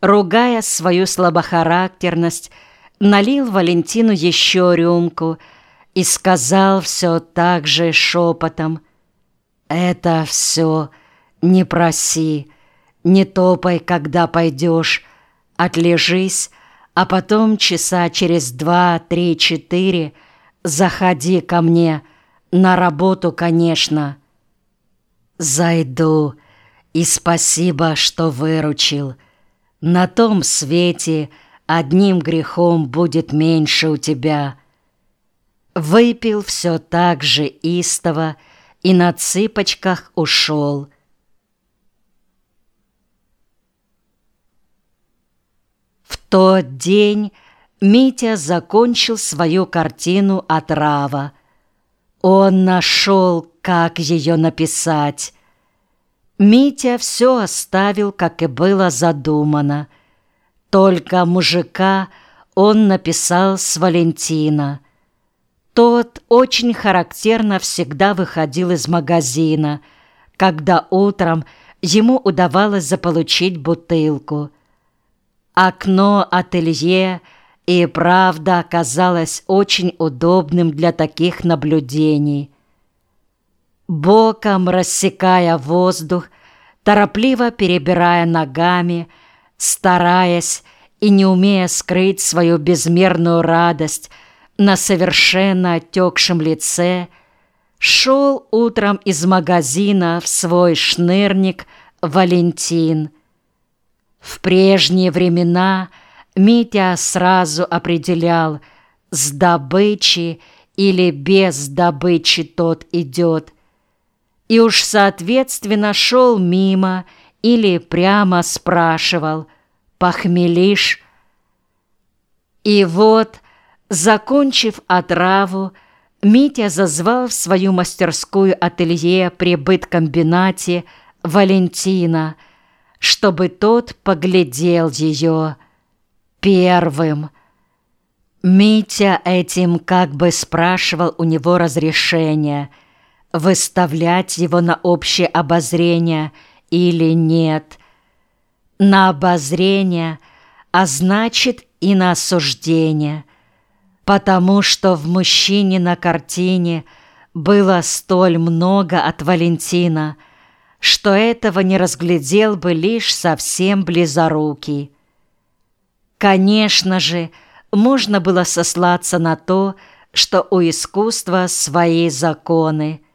ругая свою слабохарактерность, налил Валентину еще рюмку и сказал все так же шепотом. «Это все не проси, не топай, когда пойдешь, отлежись, а потом часа через два, три, четыре заходи ко мне, на работу, конечно». «Зайду, и спасибо, что выручил. На том свете одним грехом будет меньше у тебя». Выпил все так же истово и на цыпочках ушел. В тот день Митя закончил свою картину «Отрава». Он нашел, как ее написать. Митя все оставил, как и было задумано. Только мужика он написал с Валентина. Тот очень характерно всегда выходил из магазина, когда утром ему удавалось заполучить бутылку. Окно ателье и правда оказалось очень удобным для таких наблюдений – боком рассекая воздух, торопливо перебирая ногами, стараясь и не умея скрыть свою безмерную радость на совершенно отекшем лице, шел утром из магазина в свой шнырник Валентин. В прежние времена Митя сразу определял, с добычи или без добычи тот идет, и уж соответственно шел мимо или прямо спрашивал «Похмелишь?». И вот, закончив отраву, Митя зазвал в свою мастерскую ателье при быткомбинате Валентина, чтобы тот поглядел ее первым. Митя этим как бы спрашивал у него разрешения – выставлять его на общее обозрение или нет. На обозрение, а значит и на осуждение, потому что в мужчине на картине было столь много от Валентина, что этого не разглядел бы лишь совсем близорукий. Конечно же, можно было сослаться на то, что у искусства свои законы –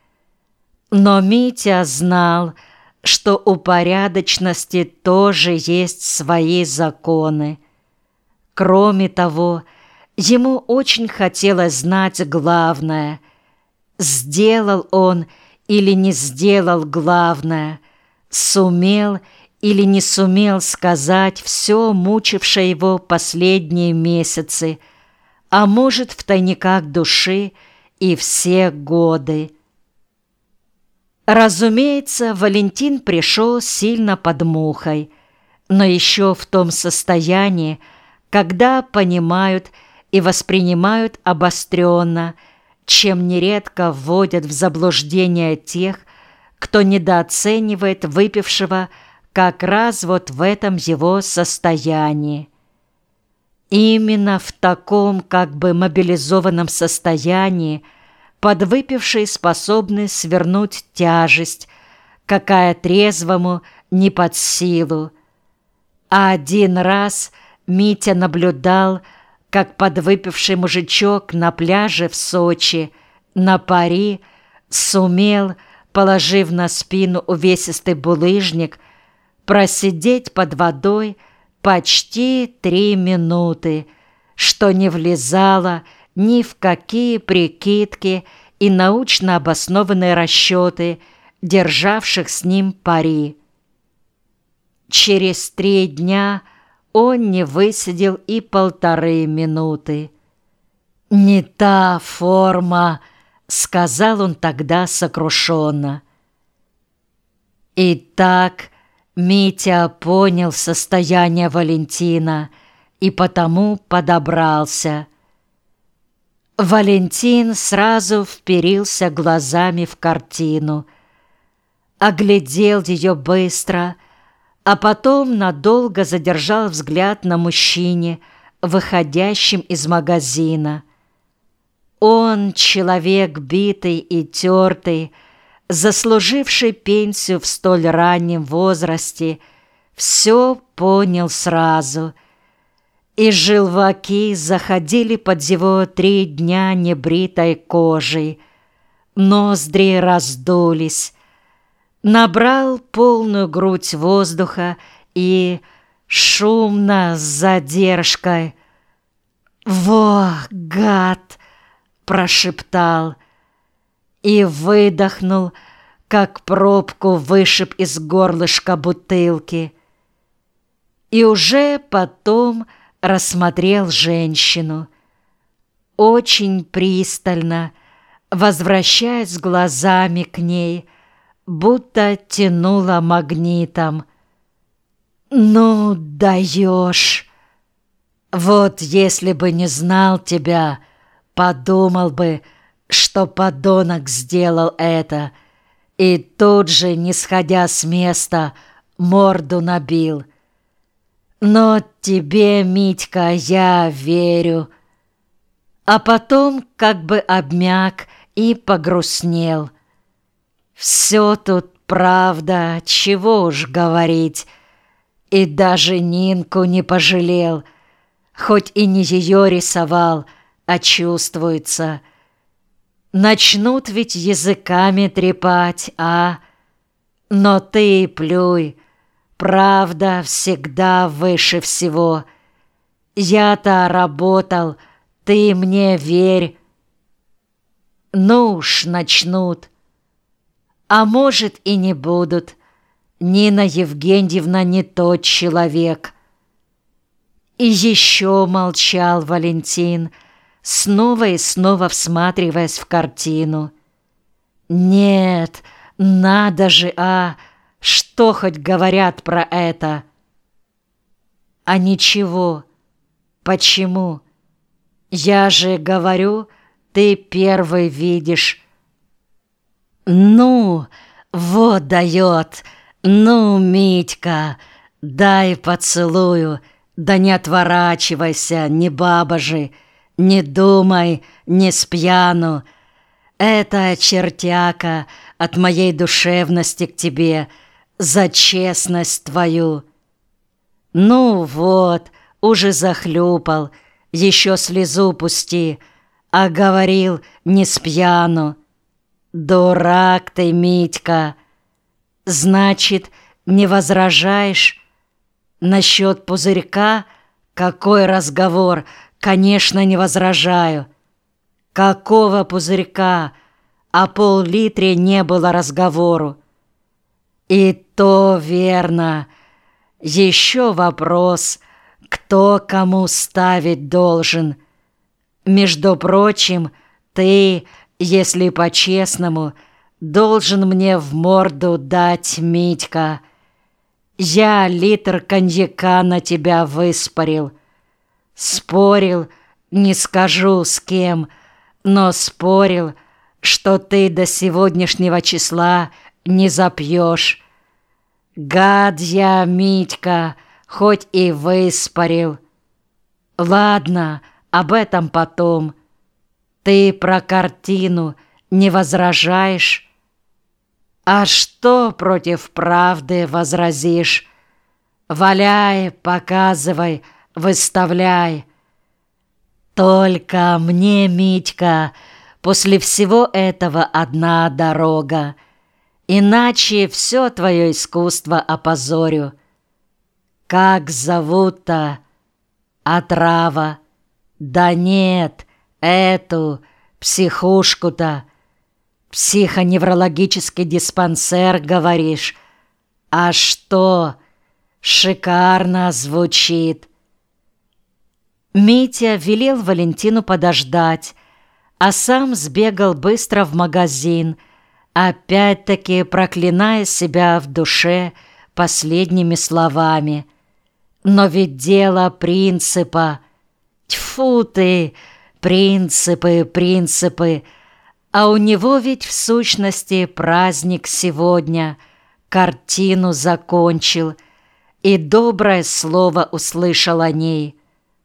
но Митя знал, что у порядочности тоже есть свои законы. Кроме того, ему очень хотелось знать главное. Сделал он или не сделал главное, сумел или не сумел сказать все, мучившее его последние месяцы, а может, в тайниках души и все годы. Разумеется, Валентин пришел сильно под мухой, но еще в том состоянии, когда понимают и воспринимают обостренно, чем нередко вводят в заблуждение тех, кто недооценивает выпившего как раз вот в этом его состоянии. Именно в таком как бы мобилизованном состоянии подвыпившие способны свернуть тяжесть, какая трезвому не под силу. А один раз Митя наблюдал, как подвыпивший мужичок на пляже в Сочи на пари сумел, положив на спину увесистый булыжник, просидеть под водой почти три минуты, что не влезало ни в какие прикидки и научно обоснованные расчеты, державших с ним пари. Через три дня он не высидел и полторы минуты. «Не та форма», — сказал он тогда сокрушенно. И так Митя понял состояние Валентина и потому подобрался — Валентин сразу вперился глазами в картину, оглядел ее быстро, а потом надолго задержал взгляд на мужчине, выходящем из магазина. Он, человек битый и тертый, заслуживший пенсию в столь раннем возрасте, все понял сразу, и желваки заходили под его три дня небритой кожей, ноздри раздулись, набрал полную грудь воздуха и шумно с задержкой «Во, гад!» прошептал и выдохнул, как пробку вышиб из горлышка бутылки. И уже потом рассмотрел женщину, очень пристально, возвращаясь глазами к ней, будто тянула магнитом. «Ну, даешь! Вот если бы не знал тебя, подумал бы, что подонок сделал это, и тут же, не сходя с места, морду набил. Но тебе, Митька, я верю. А потом как бы обмяк и погрустнел. Все тут правда, чего уж говорить. И даже Нинку не пожалел, хоть и не ее рисовал, а чувствуется — Начнут ведь языками трепать, а? Но ты плюй, правда всегда выше всего. Я-то работал, ты мне верь. Ну уж начнут. А может и не будут. Нина Евгеньевна не тот человек. И еще молчал Валентин, — снова и снова всматриваясь в картину. «Нет, надо же, а! Что хоть говорят про это?» «А ничего. Почему? Я же говорю, ты первый видишь». «Ну, вот дает! Ну, Митька, дай поцелую, да не отворачивайся, не баба же!» Не думай, не спьяну. Это чертяка от моей душевности к тебе за честность твою. Ну вот, уже захлюпал, еще слезу пусти, а говорил не спьяну. Дурак ты, Митька. Значит, не возражаешь? Насчет пузырька какой разговор — Конечно, не возражаю. Какого пузырька? О пол-литре не было разговору. И то верно. Еще вопрос, кто кому ставить должен. Между прочим, ты, если по-честному, должен мне в морду дать, Митька. Я литр коньяка на тебя выспарил. Спорил, не скажу с кем, но спорил, что ты до сегодняшнего числа не запьешь. Гад я, Митька, хоть и выспорил. Ладно, об этом потом. Ты про картину не возражаешь? А что против правды возразишь? Валяй, показывай, выставляй. Только мне, Митька, после всего этого одна дорога, иначе все твое искусство опозорю. Как зовут-то? Отрава. Да нет, эту, психушку-то. Психоневрологический диспансер, говоришь. А что? Шикарно звучит. Митя велел Валентину подождать, а сам сбегал быстро в магазин, опять-таки проклиная себя в душе последними словами. Но ведь дело принципа. Тьфу ты, принципы, принципы. А у него ведь в сущности праздник сегодня. Картину закончил. и доброе слово услышал о ней.